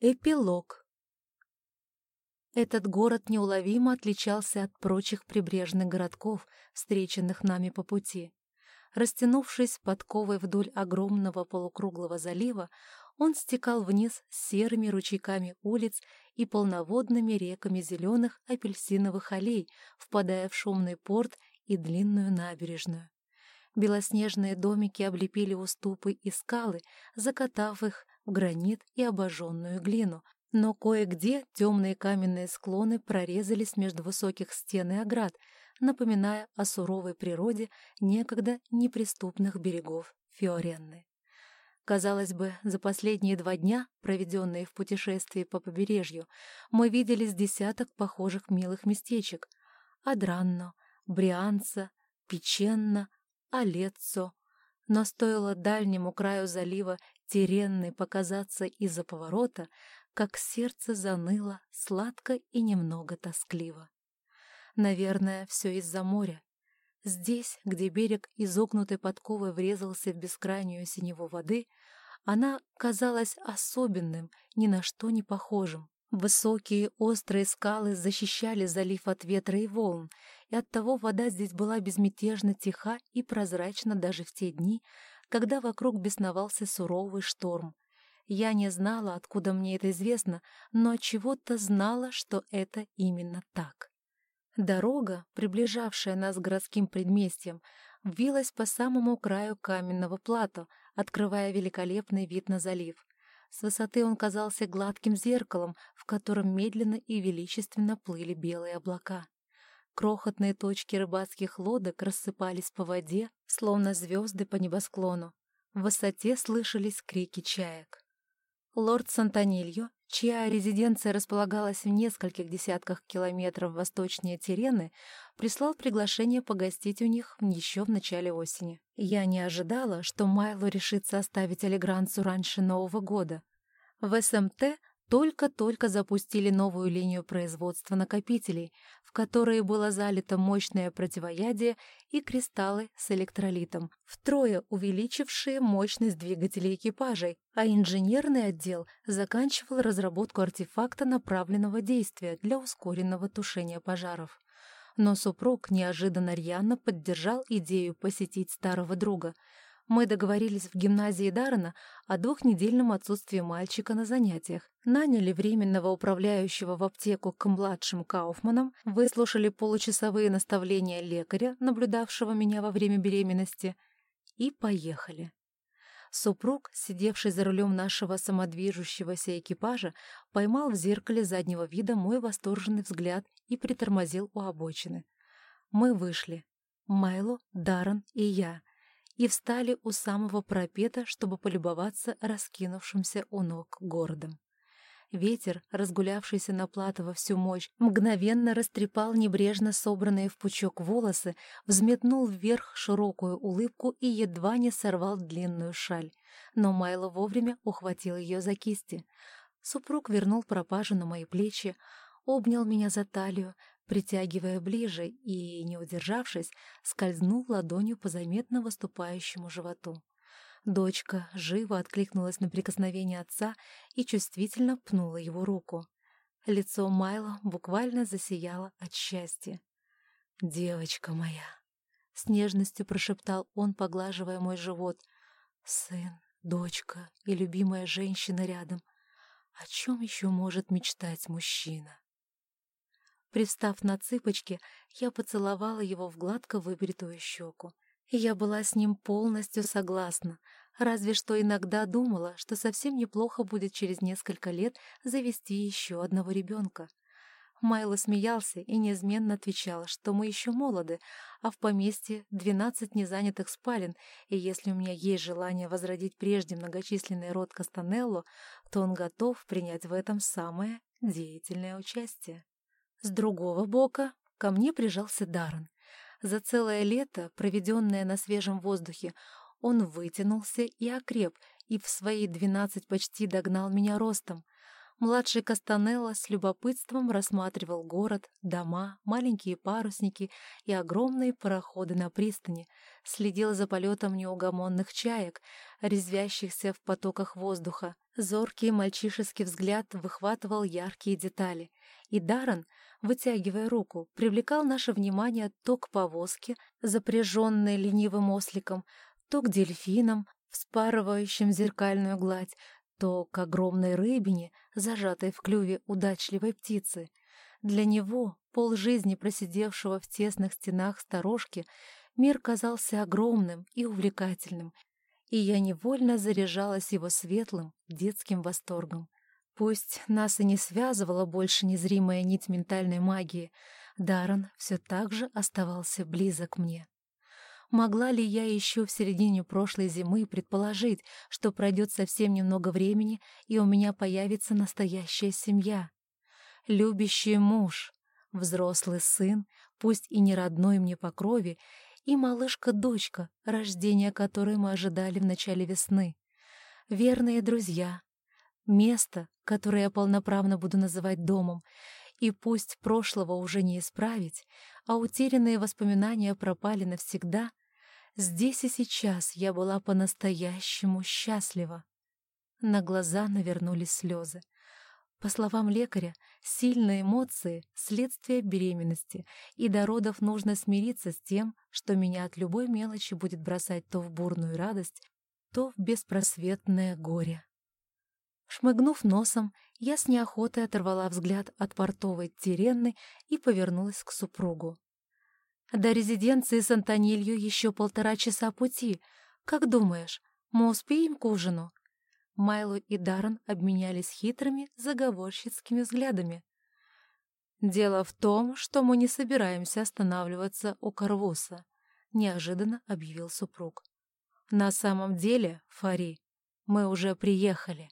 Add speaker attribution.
Speaker 1: Эпилог. Этот город неуловимо отличался от прочих прибрежных городков, встреченных нами по пути. Растянувшись подковой вдоль огромного полукруглого залива, он стекал вниз серыми ручейками улиц и полноводными реками зеленых апельсиновых аллей, впадая в шумный порт и длинную набережную. Белоснежные домики облепили уступы и скалы, закатав их гранит и обожженную глину, но кое-где темные каменные склоны прорезались между высоких стен и оград, напоминая о суровой природе некогда неприступных берегов Фиоренны. Казалось бы, за последние два дня, проведенные в путешествии по побережью, мы видели с десяток похожих милых местечек — Адранно, Брианца, Печенно, Олеццо. Но стоило дальнему краю залива Теренной показаться из-за поворота, как сердце заныло сладко и немного тоскливо. Наверное, все из-за моря. Здесь, где берег изогнутой подковой врезался в бескрайнюю синеву воды, она казалась особенным, ни на что не похожим. Высокие острые скалы защищали залив от ветра и волн, и оттого вода здесь была безмятежно тиха и прозрачна даже в те дни, когда вокруг бесновался суровый шторм. Я не знала, откуда мне это известно, но чего-то знала, что это именно так. Дорога, приближавшая нас к городским предместьям, вилась по самому краю каменного плато, открывая великолепный вид на залив. С высоты он казался гладким зеркалом, в котором медленно и величественно плыли белые облака. Крохотные точки рыбацких лодок рассыпались по воде, словно звезды по небосклону. В высоте слышались крики чаек. Лорд Сантонильо, чья резиденция располагалась в нескольких десятках километров восточнее Тирены, прислал приглашение погостить у них еще в начале осени. Я не ожидала, что Майло решится оставить Алигранцу раньше Нового года. В СМТ только-только запустили новую линию производства накопителей, в которые было залито мощное противоядие и кристаллы с электролитом, втрое увеличившие мощность двигателей экипажей, а инженерный отдел заканчивал разработку артефакта направленного действия для ускоренного тушения пожаров. Но супруг неожиданно рьяно поддержал идею посетить старого друга — мы договорились в гимназии Даррена о двухнедельном отсутствии мальчика на занятиях, наняли временного управляющего в аптеку к младшим Кауфманам, выслушали получасовые наставления лекаря, наблюдавшего меня во время беременности, и поехали. Супруг, сидевший за рулем нашего самодвижущегося экипажа, поймал в зеркале заднего вида мой восторженный взгляд и притормозил у обочины. Мы вышли. Майло, Даррен и я — и встали у самого пропета, чтобы полюбоваться раскинувшимся у ног городом. Ветер, разгулявшийся на плато всю мощь, мгновенно растрепал небрежно собранные в пучок волосы, взметнул вверх широкую улыбку и едва не сорвал длинную шаль. Но Майло вовремя ухватил ее за кисти. Супруг вернул пропажу на мои плечи, обнял меня за талию, притягивая ближе и, не удержавшись, скользнул ладонью по заметно выступающему животу. Дочка живо откликнулась на прикосновение отца и чувствительно пнула его руку. Лицо Майла буквально засияло от счастья. «Девочка моя!» — с нежностью прошептал он, поглаживая мой живот. «Сын, дочка и любимая женщина рядом. О чем еще может мечтать мужчина?» Привстав на цыпочки, я поцеловала его в гладко выбритую щеку. Я была с ним полностью согласна, разве что иногда думала, что совсем неплохо будет через несколько лет завести еще одного ребенка. Майло смеялся и неизменно отвечал, что мы еще молоды, а в поместье двенадцать незанятых спален, и если у меня есть желание возродить прежде многочисленный род Кастанелло, то он готов принять в этом самое деятельное участие. С другого бока ко мне прижался Даррен. За целое лето, проведенное на свежем воздухе, он вытянулся и окреп, и в свои двенадцать почти догнал меня ростом. Младший Кастанелло с любопытством рассматривал город, дома, маленькие парусники и огромные пароходы на пристани, следил за полетом неугомонных чаек, резвящихся в потоках воздуха, Зоркий мальчишеский взгляд выхватывал яркие детали, и Даррен, вытягивая руку, привлекал наше внимание то к повозке, запряженной ленивым осликом, то к дельфинам, вспарывающим зеркальную гладь, то к огромной рыбине, зажатой в клюве удачливой птицы. Для него, полжизни просидевшего в тесных стенах сторожки, мир казался огромным и увлекательным, и я невольно заряжалась его светлым, детским восторгом. Пусть нас и не связывала больше незримая нить ментальной магии, Даррен все так же оставался близок мне. Могла ли я еще в середине прошлой зимы предположить, что пройдет совсем немного времени, и у меня появится настоящая семья? Любящий муж, взрослый сын, пусть и не родной мне по крови, и малышка-дочка, рождение которой мы ожидали в начале весны. Верные друзья. Место, которое я полноправно буду называть домом, и пусть прошлого уже не исправить, а утерянные воспоминания пропали навсегда, здесь и сейчас я была по-настоящему счастлива. На глаза навернулись слезы. По словам лекаря, сильные эмоции – следствие беременности, и до родов нужно смириться с тем, что меня от любой мелочи будет бросать то в бурную радость, то в беспросветное горе. Шмыгнув носом, я с неохотой оторвала взгляд от портовой Тиренны и повернулась к супругу. «До резиденции с Антонилью еще полтора часа пути. Как думаешь, мы успеем к ужину?» Майло и Даррен обменялись хитрыми, заговорщицкими взглядами. «Дело в том, что мы не собираемся останавливаться у Карвуса», — неожиданно объявил супруг. «На самом деле, Фари, мы уже приехали».